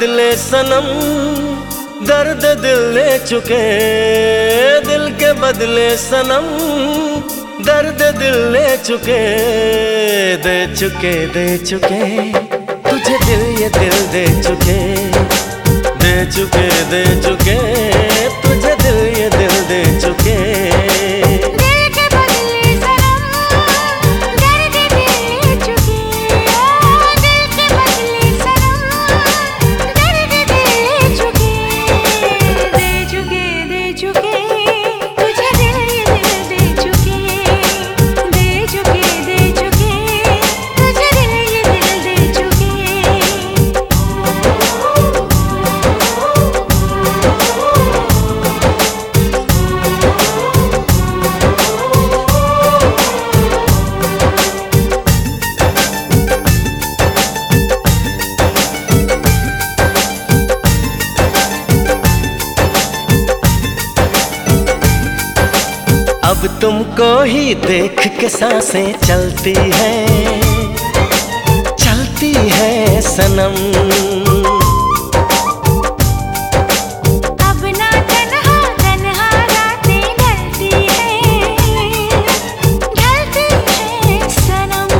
दिल बदले सनम, दर्द दिल ले चुके। दिल के बदले सनम, दर्द दिल ले चुके। दे चुके दे चुके। तुझे दिल, ये दिल दे चुके। दे चुके दे चुके। तुझे अब तुमको ही देख के साँसें चलती हैं। चलती है सनम। अब ना तन्हा तन्हा रातें ढलती हैं सनम।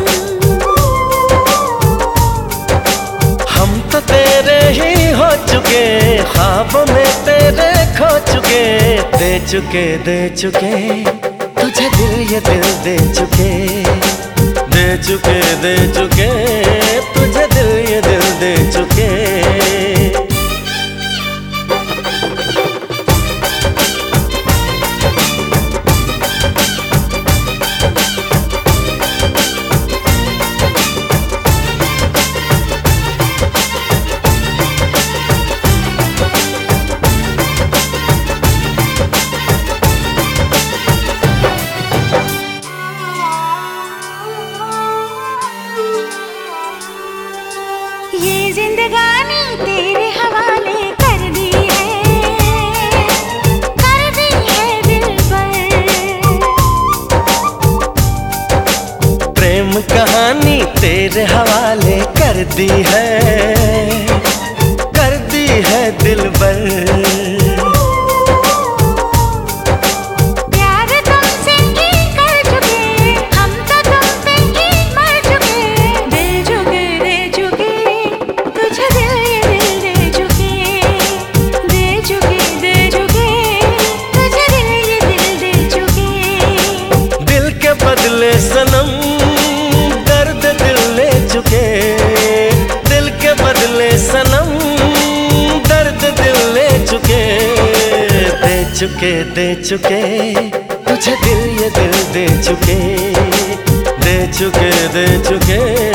हम तो तेरे ही हो चुके ख्वाबों में तेरे खो चुके दे चुके दे चुके। तुझे दिल ये दिल दे चुके दे चुके दे चुके। दी है कर दी है दिल पर बदले तुमसे चुके दे चुके। तुझे दिल ये दिल दे चुके दे चुके दे चुके।